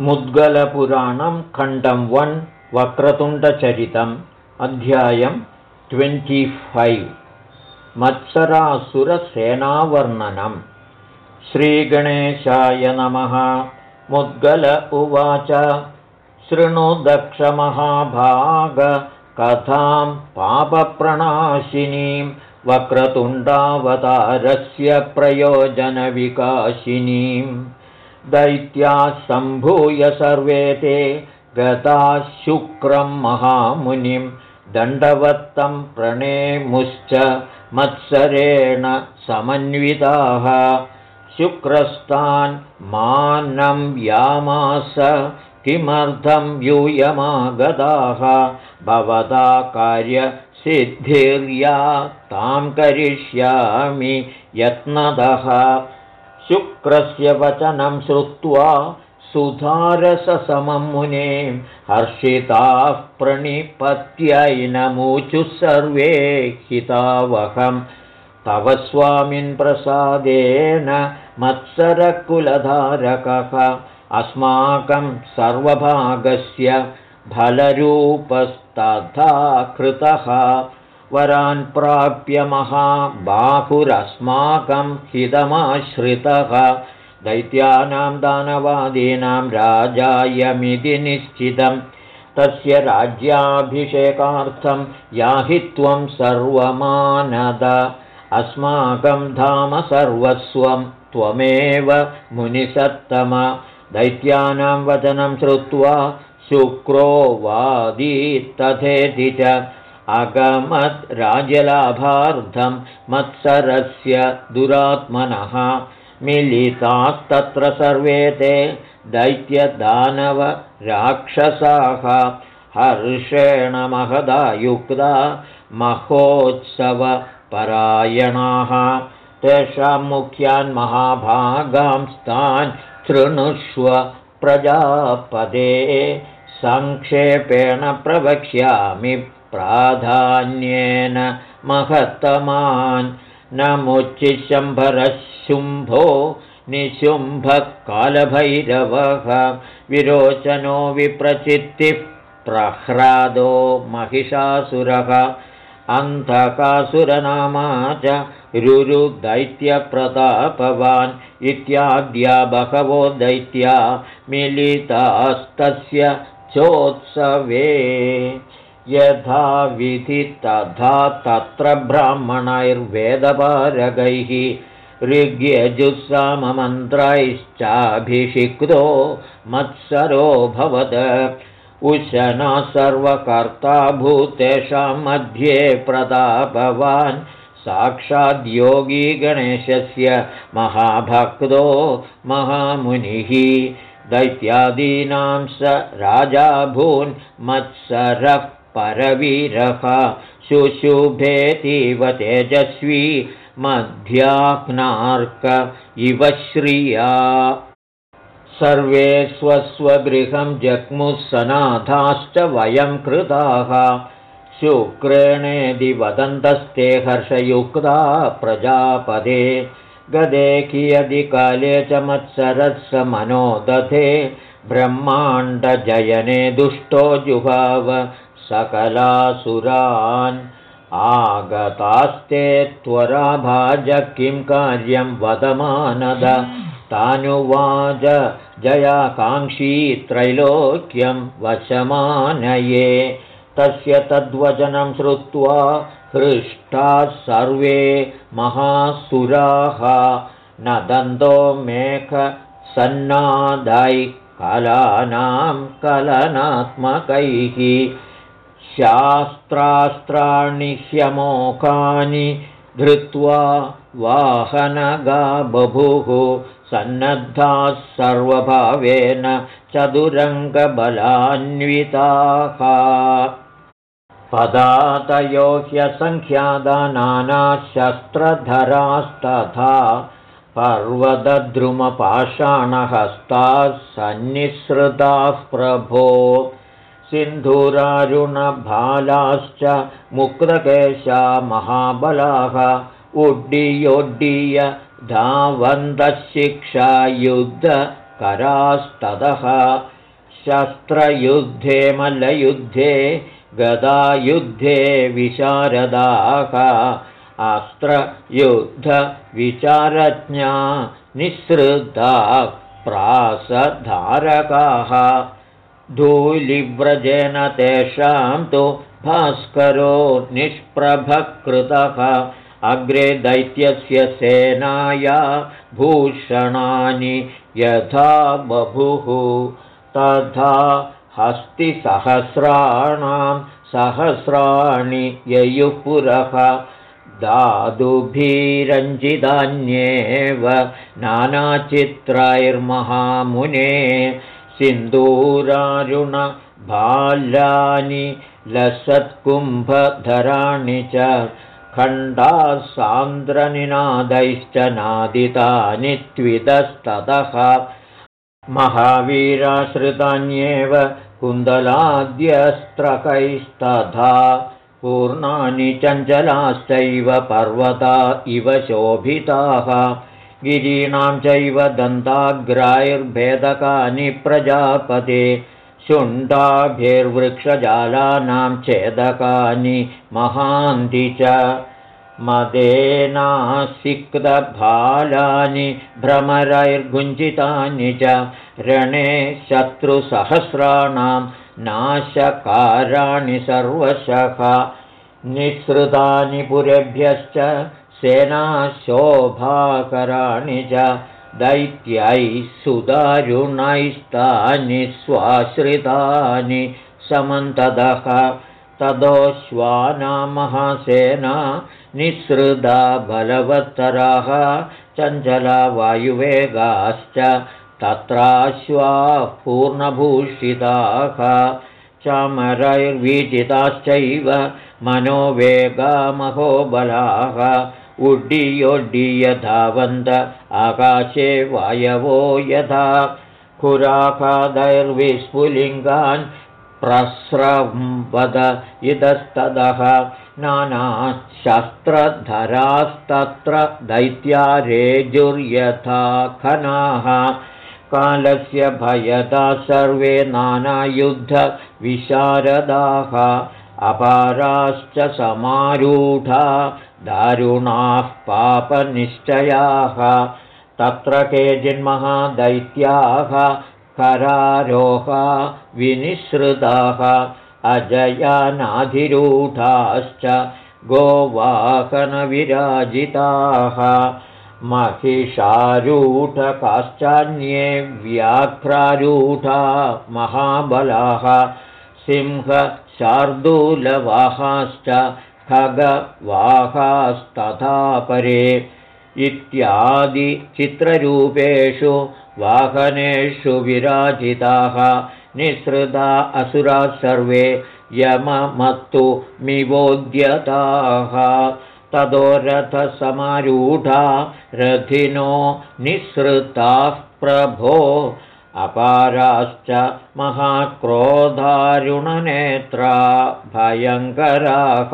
मुद्गलपुराणं खण्डं वन् वक्रतुण्डचरितम् अध्यायं ट्वेण्टिफैव् मत्सरासुरसेनावर्णनम् श्रीगणेशाय नमः। मुद्गल उवाच। शृणुदक्षमहाभागकथां पापप्रणाशिनीं। वक्रतुण्डावतारस्य प्रयोजनविकाशिनीम् दैत्याः सम्भूय सर्वे ते गताः शुक्रं महामुनिं दण्डवत्तं प्रणेमुश्च मत्सरेण समन्विताः। शुक्रस्तान् मानं यामास किमर्थं यूयमागताः? भवता कार्यसिद्धिर्या तां करिष्यामि यत्नदः शुक्रस्य वचनं श्रुत्वा सुधारससमं मुने हर्षिताः प्रणिपत्यैनमूचुः सर्वे हितावहं तव प्रसादेन मत्सरकुलधारकः। अस्माकं सर्वभागस्य फलरूपस्तथा कृतः वरान् प्राप्य महाबाहुरस्माकं हितमाश्रितः। दैत्यानां दानवादीनां राजायमिति निश्चितं। तस्य राज्याभिषेकार्थं याहि त्वं सर्वमानद। अस्माकं धाम सर्वस्वं त्वमेव मुनिसत्तम। दैत्यानां वचनं श्रुत्वा शुक्रो वादीत्तथेति च अगमद् राजलाभार्थं मत्सरस्य दुरात्मनः मिलितास्तत्र सर्वे ते दैत्यदानवराक्षसाः। हर्षेण महदा युक्ता महोत्सवपरायणाः। तेषां मुख्यान् महाभागांस्तान् शृणुष्व प्रजापदे। सङ्क्षेपेण प्रवक्ष्यामि प्राधान्येन महत्तमान्। न शुम्भो निशुम्भः कालभैरवः विरोचनो विप्रचित्तिः प्रह्रादो महिषासुरः। अन्धकासुरनामा च रुरुदैत्यप्रतापवान् इत्याद्या बहवो दैत्या मिलितास्तस्य चोत्सवे यथा विधि तथा तत्र ब्राह्मणैर्वेदपारगैः ऋग्यजुस्साममन्त्रैश्चाभिषिक्तो मत्सरोऽभवत् उशना सर्वकर्ता भूतेषां मध्ये प्रतापवान्। साक्षाद्योगी गणेशस्य महाभक्तो महामुनिः। दैत्यादीनां स राजाभून्मत्सरः परवीरः शुशुभेतीव तेजस्वी मध्याह्नार्क इव श्रिया। सर्वे स्वस्वगृहं जग्मुः सनाथाश्च वयं कृताः। शुक्रेणेदि वदन्तस्ते हर्षयुक्ता प्रजापदे। गदे कियदिकाले च मत्सरः स मनो दधे ब्रह्माण्डजयने दुष्टो जुभाव सकलासुरान्। आगतास्ते त्वराभाज किं कार्यं वदमानद तानुवाज जयाकाङ्क्षी त्रैलोक्यं वशमानये। तस्य तद्वचनं श्रुत्वा हृष्टाः सर्वे महासुराः। न दन्तो मेघसन्नादै कलानां कलनात्मकैः शास्त्रास्त्राणि ह्यमोकानि धृत्वा वाहनगा बभुः सन्नद्धाः सर्वभावेन चतुरङ्गबलान्विताः। पदातयो ह्यसङ्ख्यादा नानाशस्त्रधरास्तथा पर्वतद्रुमपाषाणहस्ताः सन्निःसृताः प्रभो सिन्धुरारुणभालाश्च मुक्तकेशा महाबलाः उड्डीयोड्डीय धावन्तशिक्षायुद्धविशारदाः करास्ततः शस्त्रयुद्धे मल्लयुद्धे गदायुद्धे विशारदाः। अस्त्रयुद्धविचारज्ञा निःसृता प्रासधारकाः धूलिव्रजेन तेषां तु भास्करो निष्प्रभकृतः। अग्रे दैत्यस्य सेनाया भूषणानि यथा बभुः। तथा हस्तिसहस्राणां सहस्राणि ययुपुरः। दादुभिरञ्जितान्येव नानाचित्रैर्महामुने सिन्दूरारुणभाल्यानि लसत्कुम्भधराणि च खण्डासान्द्रनिनादैश्च नादितानि त्विदस्ततः। महावीराश्रितान्येव कुन्दलाद्यस्त्रकैस्तथा पूर्णानि चञ्चलाश्चैव पर्वता इव शोभिताः गिरीणां चैव दन्ताग्रायुर्भेदकानि प्रजापते शुण्डाभिर्वृक्षजालानां छेदकानि महान्ति च। मदेनासिक्तभालानि भ्रमरैर्गुञ्जितानि च। रणे शत्रुसहस्राणां नाशकाराणि सर्वशः। निःसृतानि पुरेभ्यश्च सेनाशोभाकराणि च दैत्यैः सुदारुणैस्तानि स्वाश्रितानि समन्तदः। तदोश्वानामहासेना निःसृदा बलवत्तराः चञ्चला वायुवेगाश्च तत्राश्वाः पूर्णभूषिताः। चामरैर्वीजिताश्चैव मनोवेगामहोबलाः उड्डीयोड्डीय धावन्त आकाशे वायवो यथा खुराकादैर्विस्फुलिङ्गान् प्रस्रवद इतस्ततः नानाशस्त्रधरास्तत्र दैत्यारेजुर्यथा खनाः कालस्य भयता सर्वे नानायुद्धविशारदाः अपाराश्च समारूढा दारुणाः पापनिश्चयाः तत्र केचिन्महादैत्याः करारोहा विनिःसृताः अजयानाधिरूढाश्च गोवाहनविराजिताः। महिषारूढकाश्चान्ये व्याघ्रारूढा महाबलाः सिंहशार्दूलवाहाश्च खगवाहास्तथा परे इत्यादिचित्ररूपेषु वाहनेषु विराजिताः निःसृता असुराः सर्वे यममत्तु मिवोद्यताः। ततो रथसमारूढा रथिनो निःसृताः प्रभो अपाराश्च महाक्रोधारुणनेत्रा भयङ्कराः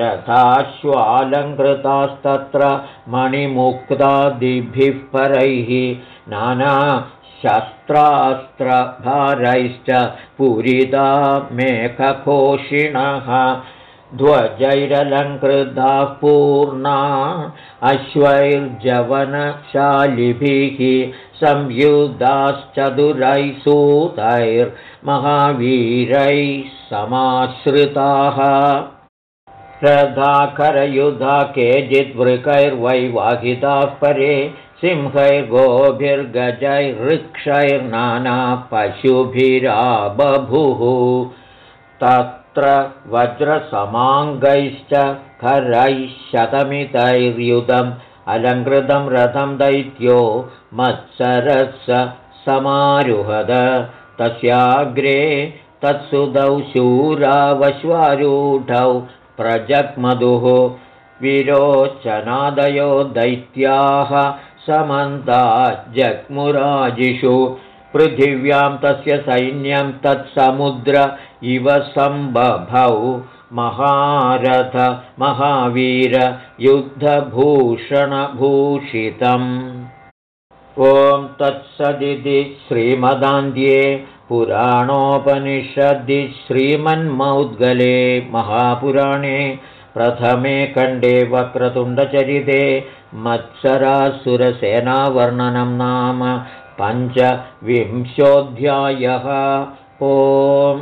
रथाश्वालङ्कृतास्तत्र मणिमुक्तादिभिः परैः नानाशस्त्रास्त्रभारैश्च पूरिता मेघकोषिणः ध्वजैरलङ्कृताः पूर्णा अश्वैर्जवनशालिभिः संयुधाश्चतुरैः सूतैर्महावीरैः समाश्रिताः। रथाकरयुधा केचिद्वृकैर्वैवाहिताः परे सिंहैर्गोभिर्गजैर्वृक्षैर्नाना पशुभिराबभुः तत्र वज्रसमाङ्गैश्च खरैः शतमितैर्युतम् अलङ्कृतं रथं दैत्यो मत्सरस समारुहद। तस्याग्रे तत्सुदौ शूरावश्वारूढौ प्रजग्मधुः विरोचनादयो दैत्याः समन्ता जग्मुराजिषु। पृथिव्यां तस्य सैन्यं तत्समुद्र इव सम्बभौ महारथ महावीर युद्धभूषणभूषितम्। ॐ तत्सदिति श्रीमदान्ध्ये पुराणोपनिषदि श्रीमन्मौद्गले महापुराणे प्रथमे खण्डे वक्रतुण्डचरिते मत्सरासुरसेनावर्णनं नाम पञ्चविंशोऽध्यायः। ओम्